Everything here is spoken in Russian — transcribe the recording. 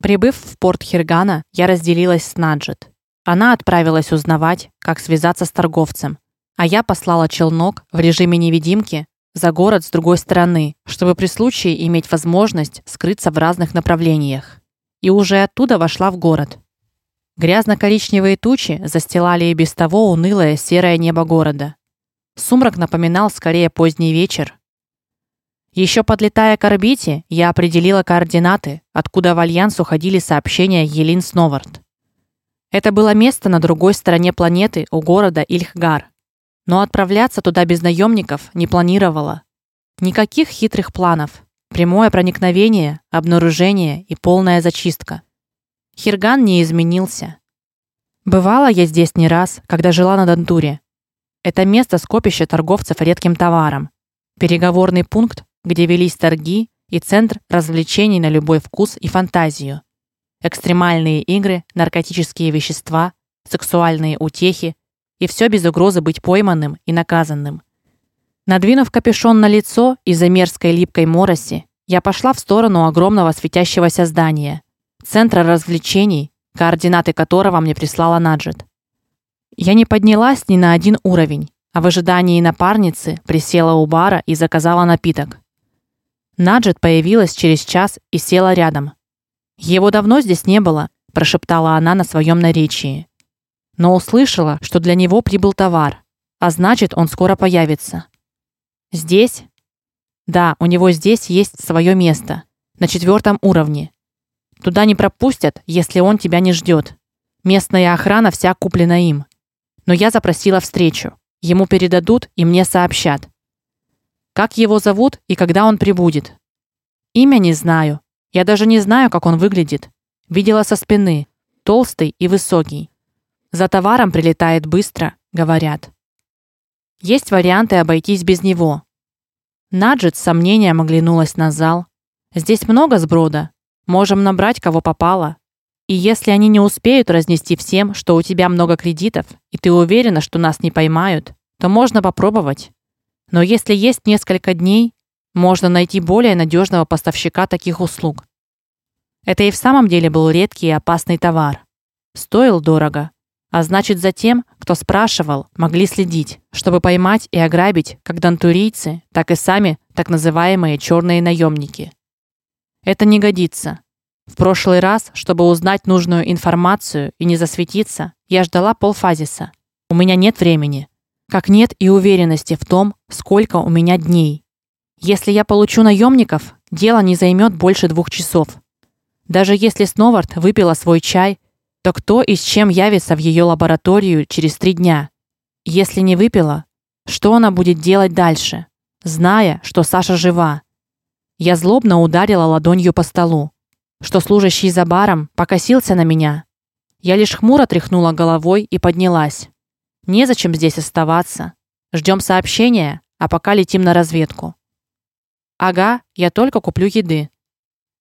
Прибыв в порт Хиргана, я разделилась с Наджет. Она отправилась узнавать, как связаться с торговцем, а я послала челнок в режиме невидимки за город с другой стороны, чтобы при случае иметь возможность скрыться в разных направлениях. И уже оттуда вошла в город. Грязно-коричневые тучи застилали и без того унылое серое небо города. Сумрак напоминал скорее поздний вечер. Еще подлетая к орбите, я определила координаты, откуда в альянс уходили сообщения Елин Сновард. Это было место на другой стороне планеты, у города Ильхгар. Но отправляться туда без наемников не планировала. Никаких хитрых планов. Прямое проникновение, обнаружение и полная зачистка. Хирган не изменился. Бывала я здесь не раз, когда жила на Дантуре. Это место скопище торговцев редким товаром, переговорный пункт, где велись торги, и центр развлечений на любой вкус и фантазию. Экстремальные игры, наркотические вещества, сексуальные утехи и все без угрозы быть пойманным и наказанным. Надвинув капюшон на лицо из-за мерзкой липкой мороси, я пошла в сторону огромного светящегося здания, центра развлечений, координаты которого мне прислала Наджет. Я не поднялась ни на один уровень, а в ожидании напарницы присела у бара и заказала напиток. Наджет появилась через час и села рядом. Его давно здесь не было, прошептала она на своем наречии. Но услышала, что для него прибыл товар, а значит, он скоро появится. Здесь? Да, у него здесь есть свое место, на четвертом уровне. Туда не пропустят, если он тебя не ждет. Местная охрана вся куплена им. Но я запросила встречу. Ему передадут и мне сообщат. Как его зовут и когда он прибудет? Имя не знаю. Я даже не знаю, как он выглядит. Видела со спины, толстый и высокий. За товаром прилетает быстро, говорят. Есть варианты обойтись без него. Наджет с сомнением оглянулась на зал. Здесь много сброда, Можем набрать кого попало. И если они не успеют разнести всем, что у тебя много кредитов, и ты уверена, что нас не поймают, то можно попробовать. Но если есть несколько дней, можно найти более надежного поставщика таких услуг. Это и в самом деле был редкий и опасный товар. Стоил дорого, а значит, за тем, кто спрашивал, могли следить, чтобы поймать и ограбить как дантурийцы, так и сами так называемые черные наемники. Это не годится. В прошлый раз, чтобы узнать нужную информацию и не засветиться, я ждала полфазиса. У меня нет времени. Как нет и уверенности в том, сколько у меня дней. Если я получу наемников, дело не займет больше двух часов. Даже если Сновард выпила свой чай, то кто и с чем явится в ее лабораторию через три дня? Если не выпила, что она будет делать дальше, зная, что Саша жива? Я злобно ударила ладонью по столу, что служащий за баром покосился на меня. Я лишь хмуро тряхнула головой и поднялась. Не зачем здесь оставаться. Ждем сообщения, а пока летим на разведку. Ага, я только куплю еды.